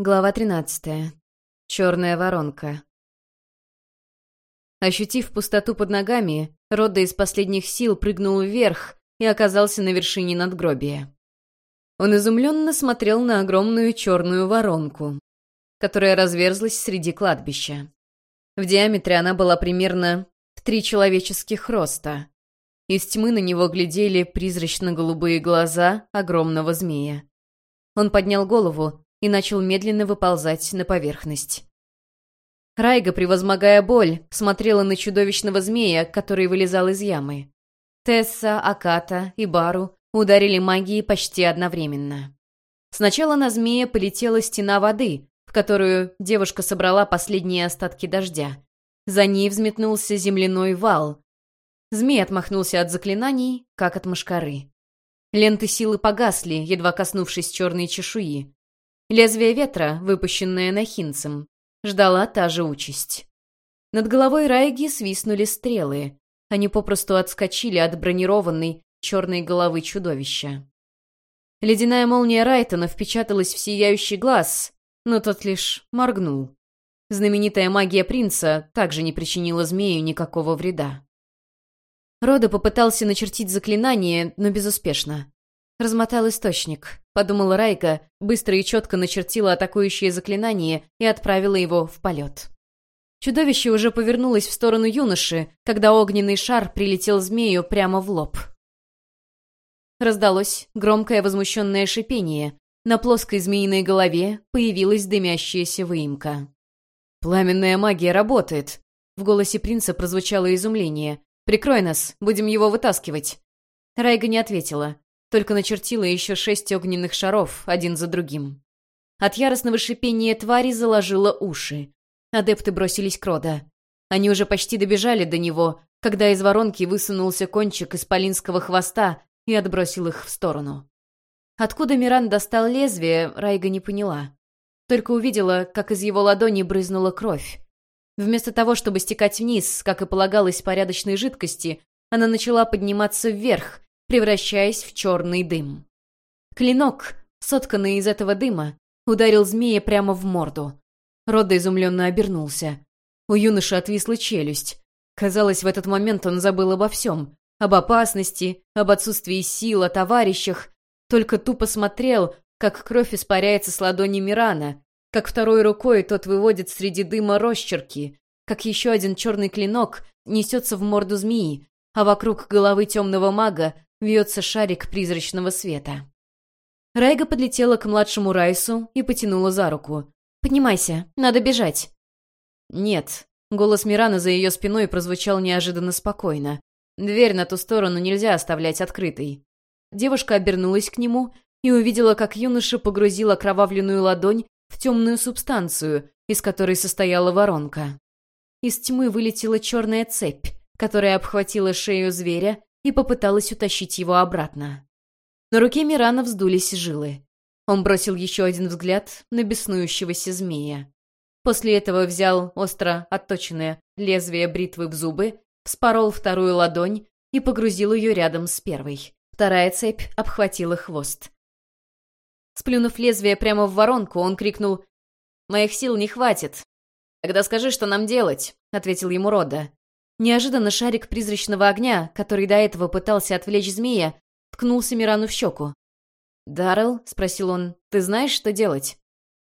Глава 13. Черная воронка. Ощутив пустоту под ногами, Родда из последних сил прыгнул вверх и оказался на вершине надгробия. Он изумленно смотрел на огромную черную воронку, которая разверзлась среди кладбища. В диаметре она была примерно в три человеческих роста. Из тьмы на него глядели призрачно-голубые глаза огромного змея. Он поднял голову и начал медленно выползать на поверхность. Райга, превозмогая боль, смотрела на чудовищного змея, который вылезал из ямы. Тесса, Аката и Бару ударили магией почти одновременно. Сначала на змея полетела стена воды, в которую девушка собрала последние остатки дождя. За ней взметнулся земляной вал. Змей отмахнулся от заклинаний, как от мошкары. Ленты силы погасли, едва коснувшись черной чешуи. Лезвие ветра, выпущенное нахинцем, ждала та же участь. Над головой Райги свистнули стрелы. Они попросту отскочили от бронированной черной головы чудовища. Ледяная молния Райтона впечаталась в сияющий глаз, но тот лишь моргнул. Знаменитая магия принца также не причинила змею никакого вреда. Рода попытался начертить заклинание, но безуспешно. Размотал источник, подумала Райка, быстро и четко начертила атакующее заклинание и отправила его в полет. Чудовище уже повернулось в сторону юноши, когда огненный шар прилетел змею прямо в лоб. Раздалось громкое возмущенное шипение. На плоской змеиной голове появилась дымящаяся выемка. «Пламенная магия работает!» В голосе принца прозвучало изумление. «Прикрой нас, будем его вытаскивать!» Райга не ответила только начертила еще шесть огненных шаров, один за другим. От яростного шипения твари заложило уши. Адепты бросились к Рода. Они уже почти добежали до него, когда из воронки высунулся кончик исполинского хвоста и отбросил их в сторону. Откуда Миран достал лезвие, Райга не поняла. Только увидела, как из его ладони брызнула кровь. Вместо того, чтобы стекать вниз, как и полагалось порядочной жидкости, она начала подниматься вверх, превращаясь в черный дым. Клинок, сотканный из этого дыма, ударил змея прямо в морду. Рода изумленно обернулся. У юноши отвисла челюсть. Казалось, в этот момент он забыл обо всем. Об опасности, об отсутствии сил, о товарищах. Только тупо смотрел, как кровь испаряется с ладони Мирана, как второй рукой тот выводит среди дыма росчерки, как еще один черный клинок несется в морду змеи, а вокруг головы темного мага вьется шарик призрачного света. Райга подлетела к младшему Райсу и потянула за руку. «Поднимайся, надо бежать». «Нет». Голос Мирана за ее спиной прозвучал неожиданно спокойно. «Дверь на ту сторону нельзя оставлять открытой». Девушка обернулась к нему и увидела, как юноша погрузил окровавленную ладонь в темную субстанцию, из которой состояла воронка. Из тьмы вылетела черная цепь, которая обхватила шею зверя и попыталась утащить его обратно. На руке Мирана вздулись жилы. Он бросил еще один взгляд на беснующегося змея. После этого взял остро отточенное лезвие бритвы в зубы, вспорол вторую ладонь и погрузил ее рядом с первой. Вторая цепь обхватила хвост. Сплюнув лезвие прямо в воронку, он крикнул «Моих сил не хватит». «Тогда скажи, что нам делать», — ответил ему Рода. Неожиданно шарик призрачного огня, который до этого пытался отвлечь змея, ткнулся Мирану в щеку. «Даррелл?» — спросил он. «Ты знаешь, что делать?»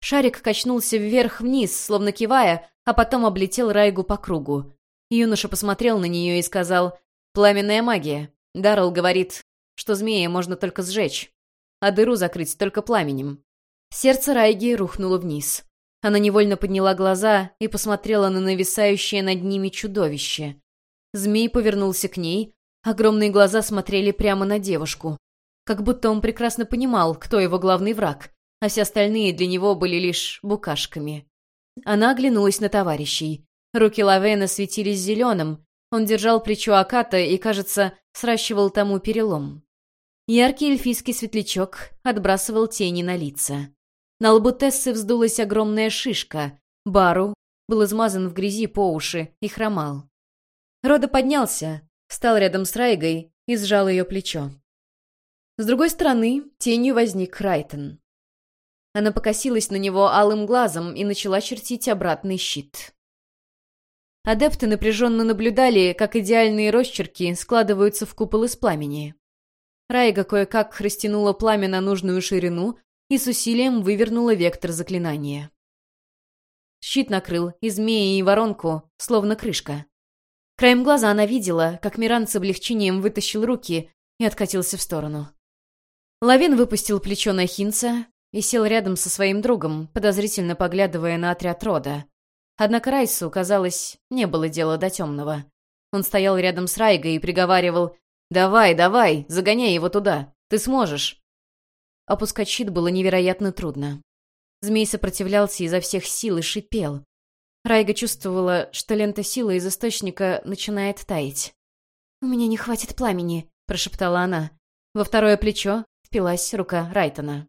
Шарик качнулся вверх-вниз, словно кивая, а потом облетел Райгу по кругу. Юноша посмотрел на нее и сказал «Пламенная магия». Даррелл говорит, что змея можно только сжечь, а дыру закрыть только пламенем. Сердце Райги рухнуло вниз. Она невольно подняла глаза и посмотрела на нависающее над ними чудовище. Змей повернулся к ней, огромные глаза смотрели прямо на девушку. Как будто он прекрасно понимал, кто его главный враг, а все остальные для него были лишь букашками. Она оглянулась на товарищей. Руки Лавена светились зеленым, он держал плечо Аката и, кажется, сращивал тому перелом. Яркий эльфийский светлячок отбрасывал тени на лица. На лбу Тессы вздулась огромная шишка. Бару был измазан в грязи по уши и хромал. Рода поднялся, встал рядом с Райгой и сжал ее плечо. С другой стороны, тенью возник Райтон. Она покосилась на него алым глазом и начала чертить обратный щит. Адепты напряженно наблюдали, как идеальные росчерки складываются в купол из пламени. Райга кое-как храстянула пламя на нужную ширину и с усилием вывернула вектор заклинания. Щит накрыл и змеи, и воронку, словно крышка. Краем глаза она видела, как Миран с облегчением вытащил руки и откатился в сторону. Лавин выпустил плечо на Хинца и сел рядом со своим другом, подозрительно поглядывая на отряд рода. Однако Райсу, казалось, не было дела до темного. Он стоял рядом с Райгой и приговаривал «Давай, давай, загоняй его туда, ты сможешь». Опускать щит было невероятно трудно. Змей сопротивлялся изо всех сил и шипел. Райга чувствовала, что лента силы из источника начинает таять. «У меня не хватит пламени», — прошептала она. Во второе плечо впилась рука Райтона.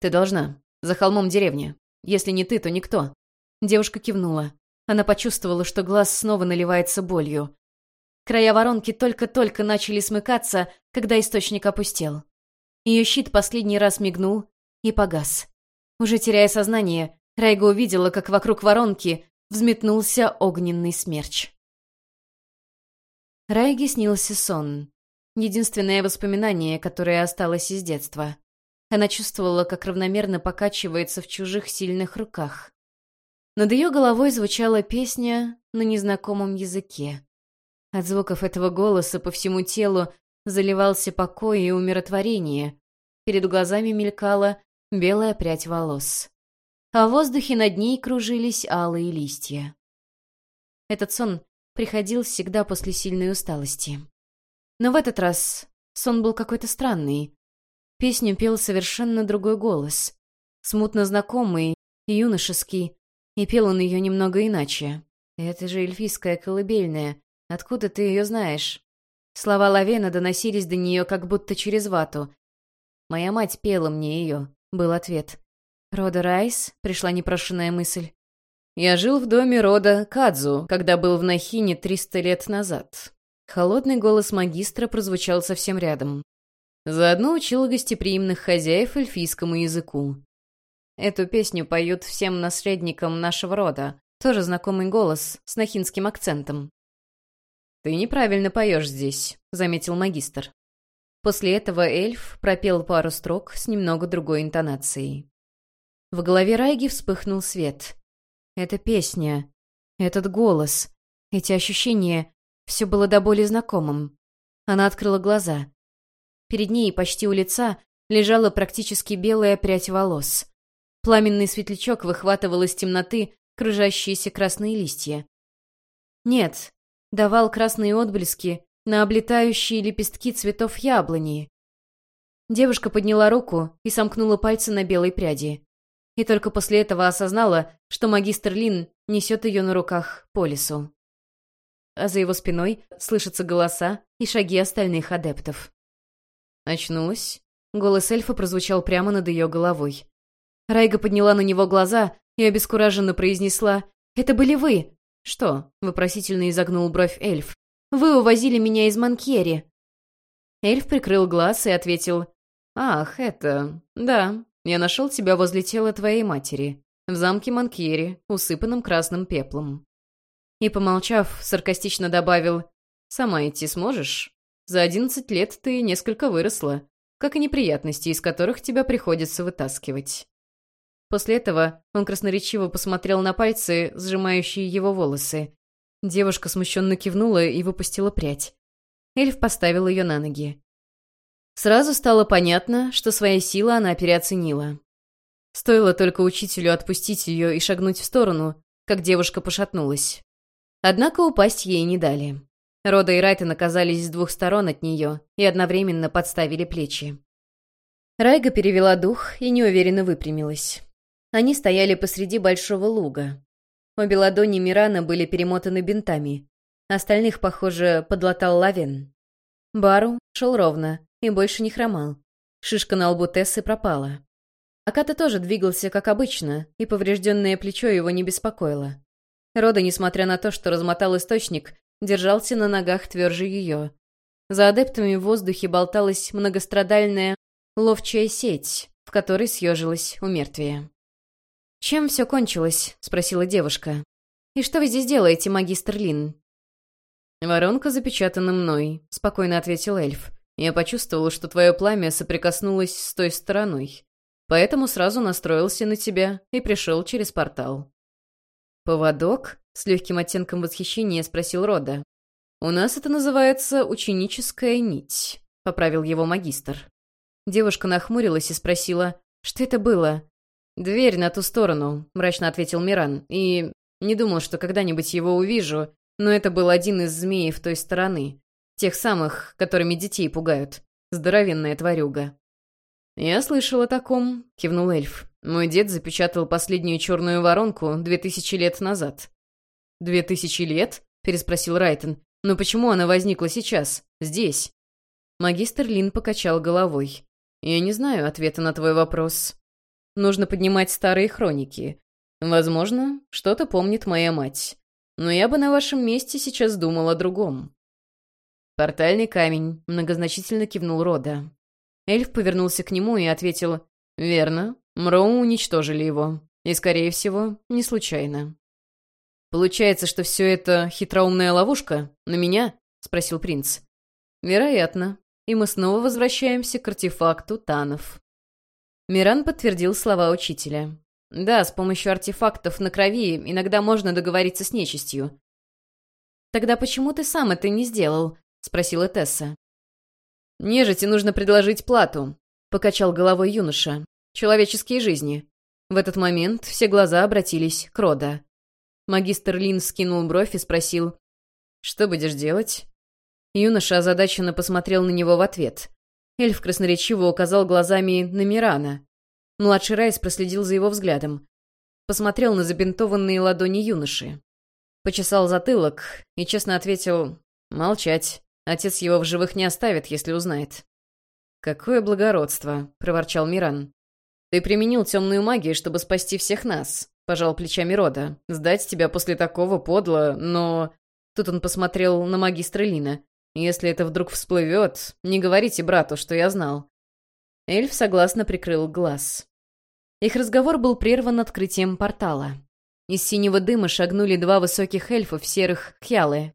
«Ты должна. За холмом деревни. Если не ты, то никто». Девушка кивнула. Она почувствовала, что глаз снова наливается болью. Края воронки только-только начали смыкаться, когда источник опустел. Ее щит последний раз мигнул и погас. Уже теряя сознание, Райга увидела, как вокруг воронки взметнулся огненный смерч. Райге снился сон. Единственное воспоминание, которое осталось из детства. Она чувствовала, как равномерно покачивается в чужих сильных руках. Над ее головой звучала песня на незнакомом языке. От звуков этого голоса по всему телу заливался покой и умиротворение. Перед глазами мелькала белая прядь волос. А в воздухе над ней кружились алые листья. Этот сон приходил всегда после сильной усталости. Но в этот раз сон был какой-то странный. Песню пел совершенно другой голос. Смутно знакомый, юношеский, и пел он ее немного иначе. «Это же эльфийская колыбельная. Откуда ты ее знаешь?» Слова Лавена доносились до нее как будто через вату. «Моя мать пела мне ее», — был ответ. «Рода Райс?» — пришла непрошенная мысль. «Я жил в доме рода Кадзу, когда был в Нахине триста лет назад. Холодный голос магистра прозвучал совсем рядом. Заодно учил гостеприимных хозяев эльфийскому языку. Эту песню поют всем наследникам нашего рода. Тоже знакомый голос, с нахинским акцентом. «Ты неправильно поешь здесь», — заметил магистр. После этого эльф пропел пару строк с немного другой интонацией. В голове Райги вспыхнул свет. Эта песня, этот голос, эти ощущения все было до боли знакомым. Она открыла глаза. Перед ней, почти у лица, лежала практически белая прядь волос. Пламенный светлячок выхватывал из темноты кружащиеся красные листья. Нет, давал красные отблески на облетающие лепестки цветов яблони. Девушка подняла руку и сомкнула пальцы на белой пряди. И только после этого осознала, что магистр Лин несет ее на руках по лесу а за его спиной слышатся голоса и шаги остальных адептов. Очнулась. Голос эльфа прозвучал прямо над ее головой. Райга подняла на него глаза и обескураженно произнесла «Это были вы!» «Что?» — вопросительно изогнул бровь эльф. «Вы увозили меня из Манкьери». Эльф прикрыл глаз и ответил «Ах, это... Да, я нашел тебя возле тела твоей матери, в замке Манкьери, усыпанном красным пеплом. И, помолчав, саркастично добавил, «Сама идти сможешь? За одиннадцать лет ты несколько выросла, как и неприятности, из которых тебя приходится вытаскивать». После этого он красноречиво посмотрел на пальцы, сжимающие его волосы. Девушка смущенно кивнула и выпустила прядь. Эльф поставил ее на ноги. Сразу стало понятно, что свои силы она переоценила. Стоило только учителю отпустить ее и шагнуть в сторону, как девушка пошатнулась. Однако упасть ей не дали. Рода и Райтон оказались с двух сторон от нее и одновременно подставили плечи. Райга перевела дух и неуверенно выпрямилась. Они стояли посреди большого луга. Обе ладони Мирана были перемотаны бинтами. Остальных, похоже, подлатал Лавен. Бару шел ровно и больше не хромал. Шишка на лбу Тессы пропала. Аката тоже двигался, как обычно, и поврежденное плечо его не беспокоило. Рода, несмотря на то, что размотал источник, держался на ногах тверже ее. За адептами в воздухе болталась многострадальная ловчая сеть, в которой съежилась у мертвия. «Чем все кончилось?» — спросила девушка. «И что вы здесь делаете, магистр Лин?» «Воронка запечатана мной», — спокойно ответил эльф. «Я почувствовал, что твое пламя соприкоснулось с той стороной. Поэтому сразу настроился на тебя и пришел через портал». «Поводок?» — с легким оттенком восхищения спросил Рода. «У нас это называется ученическая нить», — поправил его магистр. Девушка нахмурилась и спросила, что это было. «Дверь на ту сторону», — мрачно ответил Миран, и не думал, что когда-нибудь его увижу, но это был один из змеев той стороны. Тех самых, которыми детей пугают. Здоровенная тварюга. «Я слышал о таком», — кивнул эльф. «Мой дед запечатал последнюю черную воронку две тысячи лет назад». «Две тысячи лет?» — переспросил Райтон. «Но почему она возникла сейчас? Здесь?» Магистр Лин покачал головой. «Я не знаю ответа на твой вопрос. Нужно поднимать старые хроники. Возможно, что-то помнит моя мать. Но я бы на вашем месте сейчас думал о другом». «Портальный камень», — многозначительно кивнул Рода. Эльф повернулся к нему и ответил «Верно, Мроу уничтожили его. И, скорее всего, не случайно». «Получается, что все это хитроумная ловушка? На меня?» — спросил принц. «Вероятно. И мы снова возвращаемся к артефакту Танов». Миран подтвердил слова учителя. Да, с помощью артефактов на крови иногда можно договориться с нечистью. «Тогда почему ты сам это не сделал?» — спросила Тесса. «Нежити нужно предложить плату», — покачал головой юноша. «Человеческие жизни». В этот момент все глаза обратились к Рода. Магистр Лин скинул бровь и спросил, «Что будешь делать?» Юноша озадаченно посмотрел на него в ответ. Эльф красноречиво указал глазами на Мирана. Младший Райс проследил за его взглядом. Посмотрел на забинтованные ладони юноши. Почесал затылок и честно ответил «Молчать. Отец его в живых не оставит, если узнает». «Какое благородство!» — проворчал Миран. «Ты применил темную магию, чтобы спасти всех нас», — пожал плечами Рода. «Сдать тебя после такого подло, но...» Тут он посмотрел на магистра Лина. «Если это вдруг всплывет, не говорите брату, что я знал». Эльф согласно прикрыл глаз. Их разговор был прерван открытием портала. Из синего дыма шагнули два высоких эльфа в серых хялы.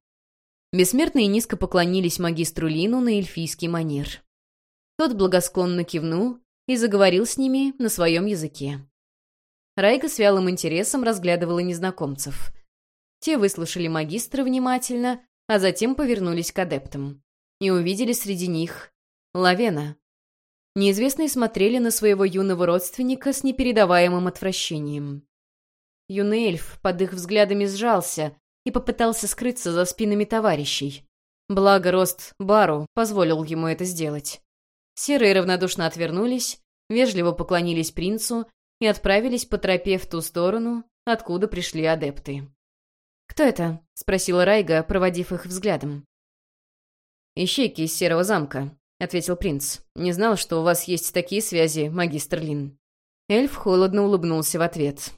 Бессмертные низко поклонились магистру Лину на эльфийский манер. Тот благосклонно кивнул и заговорил с ними на своем языке. Райка с вялым интересом разглядывала незнакомцев. Те выслушали магистра внимательно, а затем повернулись к адептам. И увидели среди них Лавена, Неизвестные смотрели на своего юного родственника с непередаваемым отвращением. Юный эльф под их взглядами сжался и попытался скрыться за спинами товарищей. Благо рост Бару позволил ему это сделать. Серые равнодушно отвернулись, вежливо поклонились принцу и отправились по тропе в ту сторону, откуда пришли адепты. «Кто это?» — спросила Райга, проводив их взглядом. «Ищейки из Серого замка», — ответил принц. «Не знал, что у вас есть такие связи, магистр Лин». Эльф холодно улыбнулся в ответ.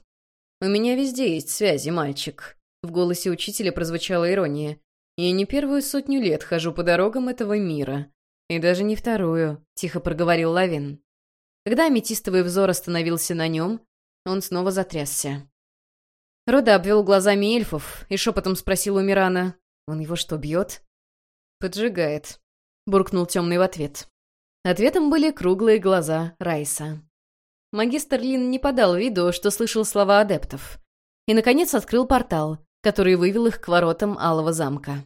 «У меня везде есть связи, мальчик». В голосе учителя прозвучала ирония. «Я не первую сотню лет хожу по дорогам этого мира. И даже не вторую», — тихо проговорил Лавин. Когда аметистовый взор остановился на нем, он снова затрясся. Рода обвел глазами эльфов и шепотом спросил у Мирана. «Он его что, бьет?» «Поджигает», буркнул темный в ответ. Ответом были круглые глаза Райса. Магистр Лин не подал виду, что слышал слова адептов. И, наконец, открыл портал, который вывел их к воротам Алого замка.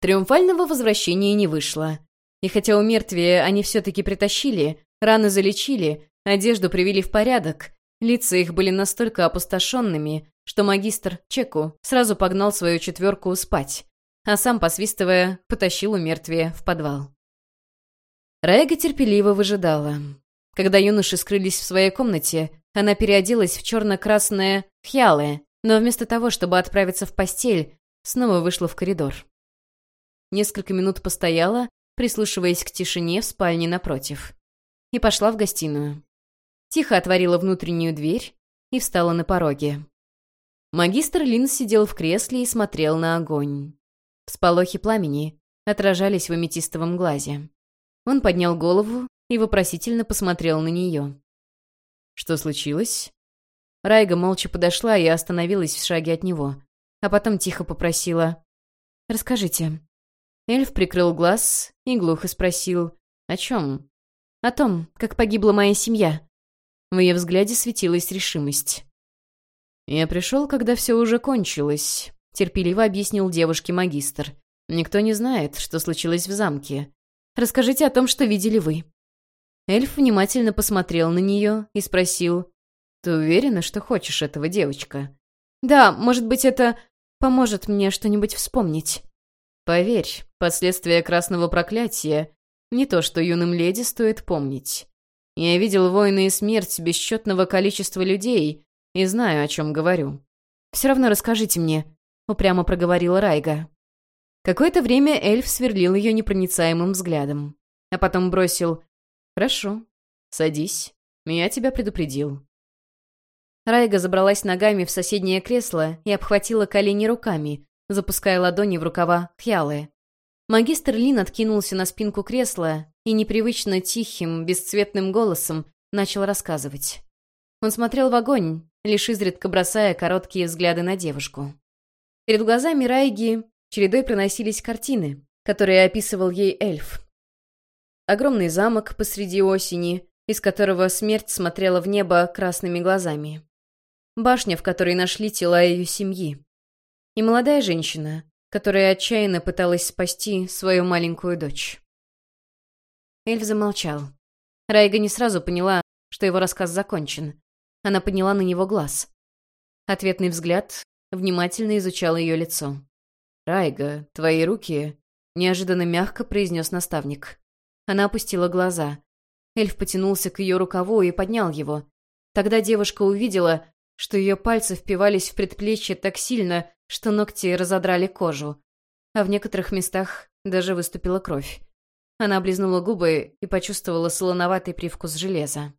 Триумфального возвращения не вышло. И хотя у мертвия они все-таки притащили, раны залечили, одежду привели в порядок, лица их были настолько опустошенными, что магистр Чеку сразу погнал свою четверку спать, а сам, посвистывая, потащил у мертвия в подвал. Райга терпеливо выжидала. Когда юноши скрылись в своей комнате, она переоделась в черно-красное хьялы, но вместо того, чтобы отправиться в постель, снова вышла в коридор. Несколько минут постояла, прислушиваясь к тишине в спальне напротив, и пошла в гостиную. Тихо отворила внутреннюю дверь и встала на пороге. Магистр Лин сидел в кресле и смотрел на огонь. Всполохи пламени отражались в аметистовом глазе. Он поднял голову и вопросительно посмотрел на нее. «Что случилось?» Райга молча подошла и остановилась в шаге от него, а потом тихо попросила «Расскажите». Эльф прикрыл глаз и глухо спросил «О чем?» «О том, как погибла моя семья». В ее взгляде светилась решимость. «Я пришел, когда все уже кончилось», — терпеливо объяснил девушке магистр. «Никто не знает, что случилось в замке. Расскажите о том, что видели вы». Эльф внимательно посмотрел на нее и спросил, «Ты уверена, что хочешь этого, девочка?» «Да, может быть, это поможет мне что-нибудь вспомнить». «Поверь, последствия красного проклятия — не то, что юным леди стоит помнить. Я видел войны и смерть бесчетного количества людей и знаю, о чем говорю. Все равно расскажите мне», — упрямо проговорила Райга. Какое-то время эльф сверлил ее непроницаемым взглядом, а потом бросил «Хорошо, садись, я тебя предупредил». Райга забралась ногами в соседнее кресло и обхватила колени руками, запуская ладони в рукава Хьялы. Магистр Лин откинулся на спинку кресла и непривычно тихим, бесцветным голосом начал рассказывать. Он смотрел в огонь, лишь изредка бросая короткие взгляды на девушку. Перед глазами Райги чередой проносились картины, которые описывал ей эльф. Огромный замок посреди осени, из которого смерть смотрела в небо красными глазами башня, в которой нашли тела ее семьи. И молодая женщина, которая отчаянно пыталась спасти свою маленькую дочь. Эльф замолчал. Райга не сразу поняла, что его рассказ закончен. Она подняла на него глаз. Ответный взгляд внимательно изучал ее лицо. «Райга, твои руки...» — неожиданно мягко произнес наставник. Она опустила глаза. Эльф потянулся к ее рукаву и поднял его. Тогда девушка увидела, что ее пальцы впивались в предплечье так сильно, что ногти разодрали кожу. А в некоторых местах даже выступила кровь. Она облизнула губы и почувствовала солоноватый привкус железа.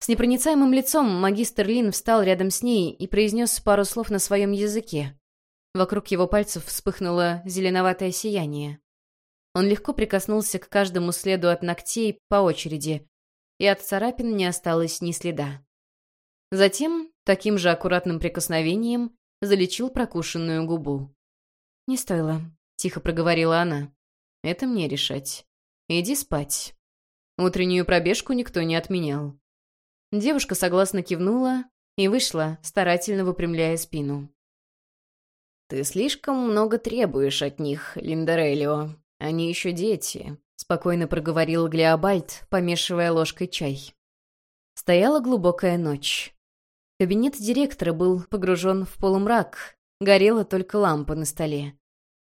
С непроницаемым лицом магистр Лин встал рядом с ней и произнес пару слов на своем языке. Вокруг его пальцев вспыхнуло зеленоватое сияние. Он легко прикоснулся к каждому следу от ногтей по очереди, и от царапин не осталось ни следа. Затем, таким же аккуратным прикосновением, залечил прокушенную губу. «Не стоило», — тихо проговорила она. «Это мне решать. Иди спать». Утреннюю пробежку никто не отменял. Девушка согласно кивнула и вышла, старательно выпрямляя спину. «Ты слишком много требуешь от них, Линдерелио. Они еще дети», — спокойно проговорил Глеобальд, помешивая ложкой чай. Стояла глубокая ночь. Кабинет директора был погружен в полумрак, горела только лампа на столе.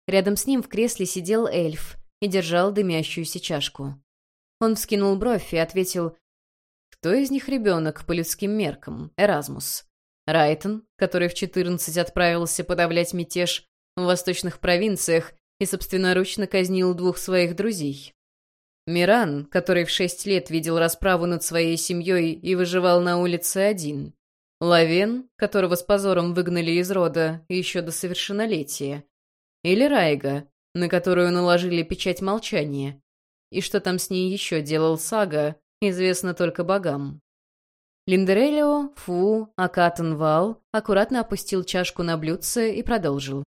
Рядом с ним в кресле сидел эльф и держал дымящуюся чашку. Он вскинул бровь и ответил, «Кто из них ребенок по людским меркам? Эразмус. Райтон, который в 14 отправился подавлять мятеж в восточных провинциях и собственноручно казнил двух своих друзей. Миран, который в шесть лет видел расправу над своей семьей и выживал на улице один. Лавен, которого с позором выгнали из рода еще до совершеннолетия. Или Райга, на которую наложили печать молчания. И что там с ней еще делал Сага, известно только богам. Линдерелио, Фу, Акатан Вал аккуратно опустил чашку на блюдце и продолжил.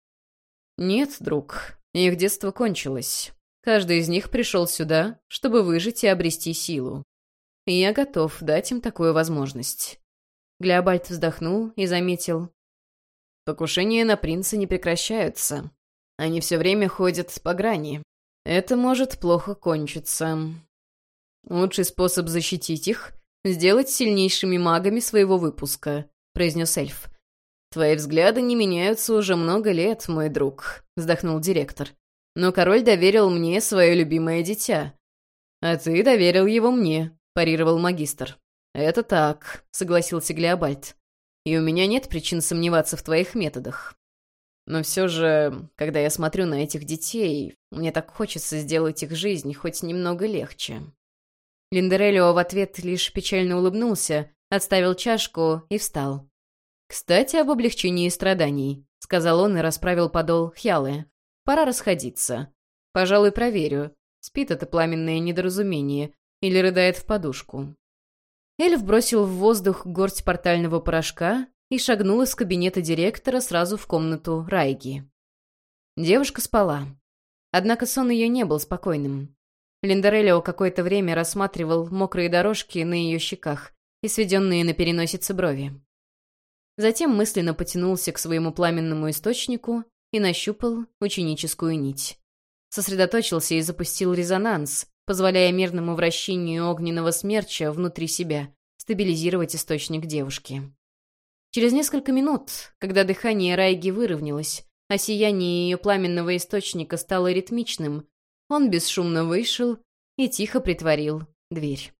«Нет, друг, их детство кончилось. Каждый из них пришел сюда, чтобы выжить и обрести силу. И я готов дать им такую возможность. Глеобальд вздохнул и заметил. «Покушения на принца не прекращаются. Они все время ходят по грани. Это может плохо кончиться. Лучший способ защитить их — сделать сильнейшими магами своего выпуска», — произнес эльф. «Твои взгляды не меняются уже много лет, мой друг», — вздохнул директор. «Но король доверил мне свое любимое дитя. А ты доверил его мне», — парировал магистр. «Это так», — согласился Глеобальд. «И у меня нет причин сомневаться в твоих методах. Но все же, когда я смотрю на этих детей, мне так хочется сделать их жизнь хоть немного легче». Линдерелио в ответ лишь печально улыбнулся, отставил чашку и встал. «Кстати, об облегчении страданий», — сказал он и расправил подол Хьялы. «Пора расходиться. Пожалуй, проверю, спит это пламенное недоразумение или рыдает в подушку. Эльф бросил в воздух горсть портального порошка и шагнул из кабинета директора сразу в комнату Райги. Девушка спала. Однако сон ее не был спокойным. Линдорелио какое-то время рассматривал мокрые дорожки на ее щеках и сведенные на переносице брови. Затем мысленно потянулся к своему пламенному источнику и нащупал ученическую нить. Сосредоточился и запустил резонанс, позволяя мирному вращению огненного смерча внутри себя стабилизировать источник девушки. Через несколько минут, когда дыхание Райги выровнялось, а сияние ее пламенного источника стало ритмичным, он бесшумно вышел и тихо притворил дверь.